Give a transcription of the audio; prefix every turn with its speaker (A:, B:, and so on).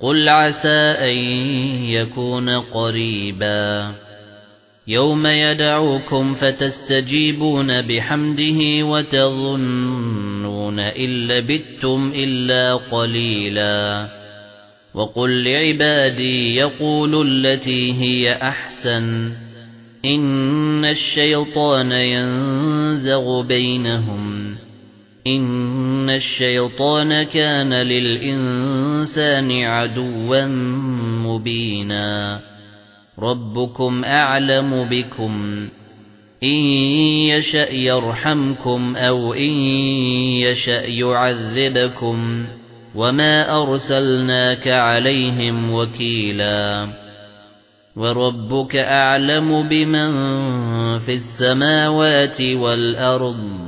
A: قُلْ عَسَى أَن يَكُونَ قَرِيبًا يَوْمَ يَدْعُوكُمْ فَتَسْتَجِيبُونَ بِحَمْدِهِ وَتَظُنُّونَ إِن لَّبِثْتُمْ إِلَّا قَلِيلًا وَقُل لِّعِبَادِي يَقُولُوا الَّتِي هِيَ أَحْسَنُ إِنَّ الشَّيْطَانَ يَنزَغُ بَيْنَهُمْ إِنَّ الشَّيْطَانَ كَانَ لِلْإِنسَانِ عَدُوًّا مُبِينًا رَبُّكُمْ أَعْلَمُ بِكُمْ إِن يَشَأْ يَرْحَمْكُمْ أَوْ إِن يَشَأْ يُعَذِّبْكُمْ وَمَا أَرْسَلْنَاكَ عَلَيْهِمْ وَكِيلًا وَرَبُّكَ أَعْلَمُ بِمَن فِي السَّمَاوَاتِ وَالْأَرْضِ